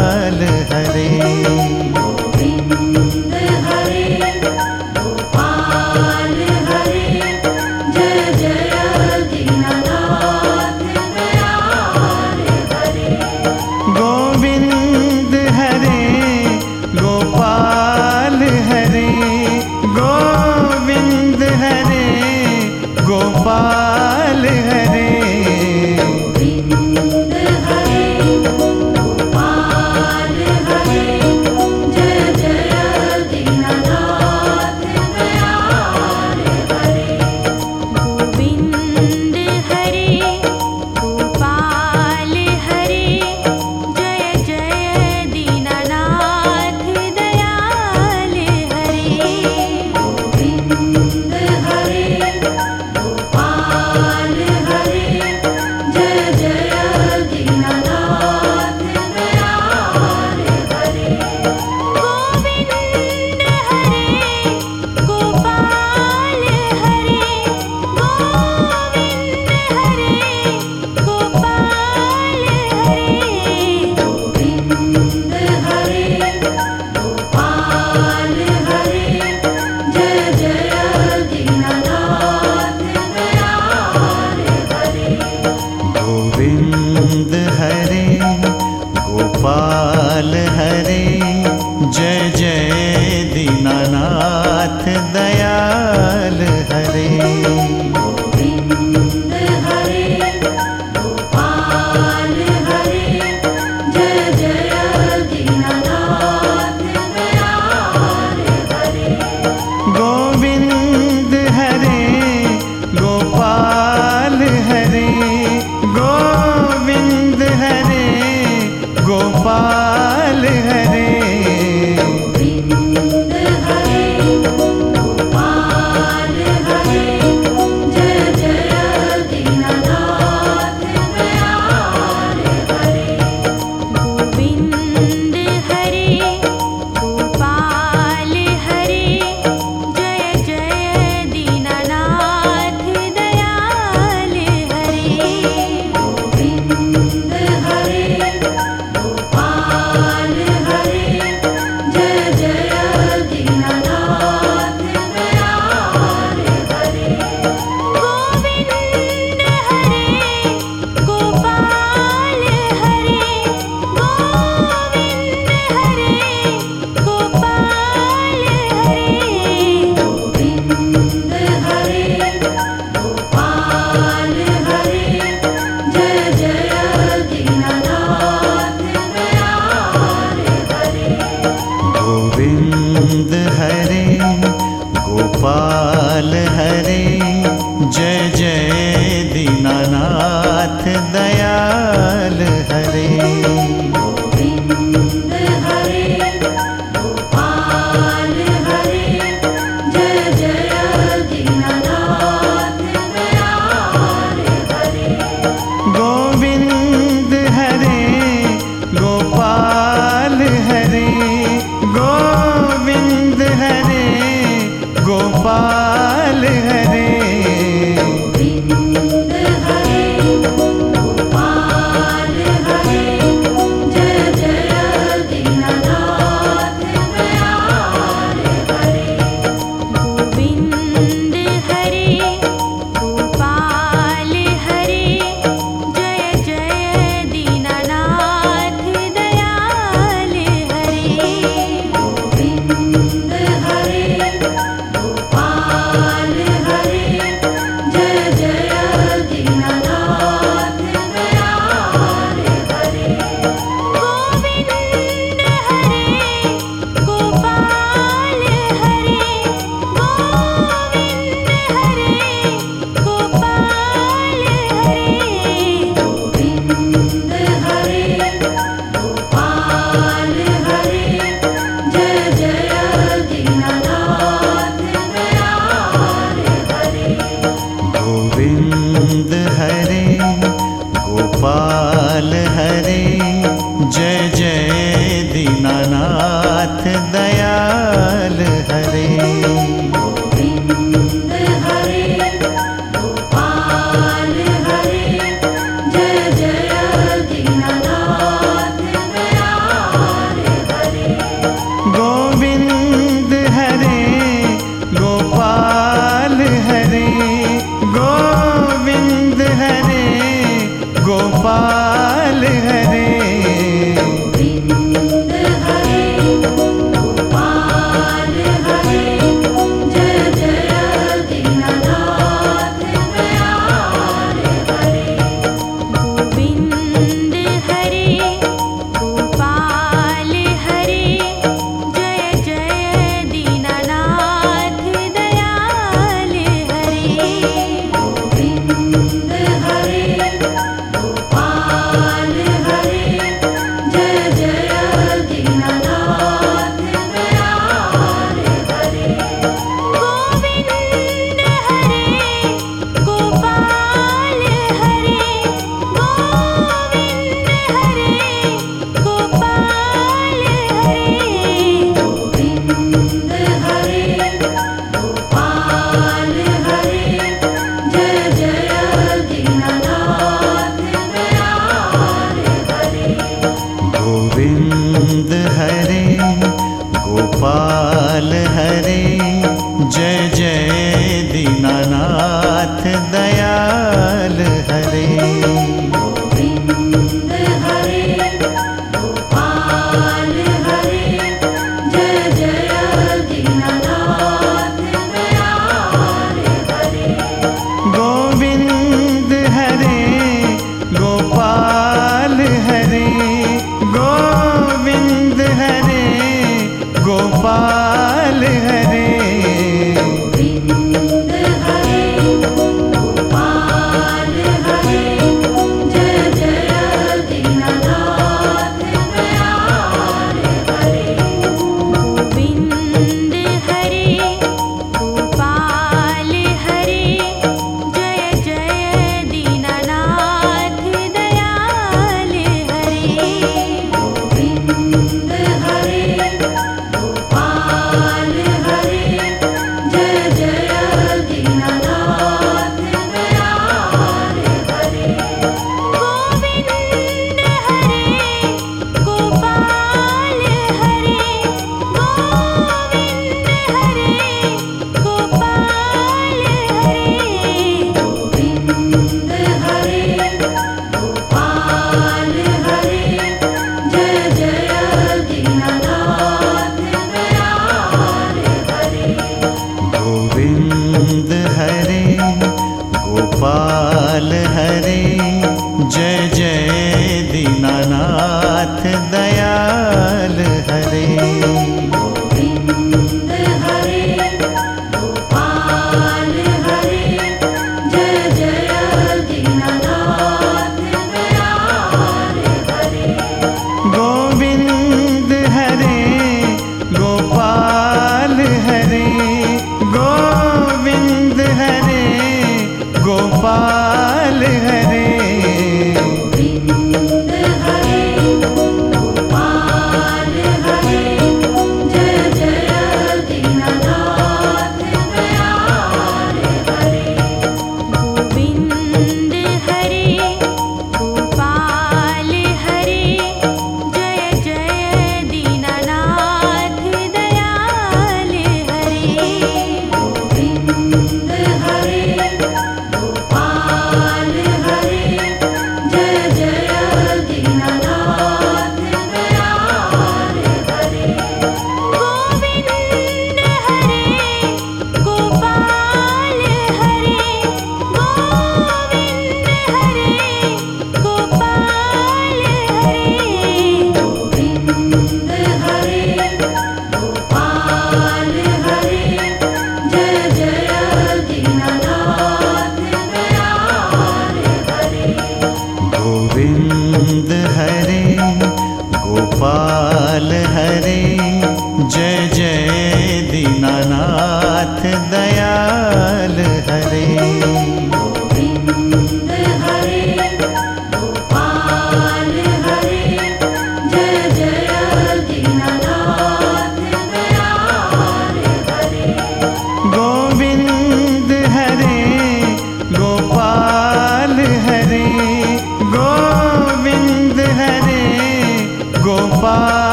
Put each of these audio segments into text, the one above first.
கால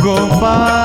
compadre.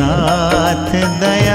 नाथ दया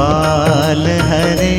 कमाल हरे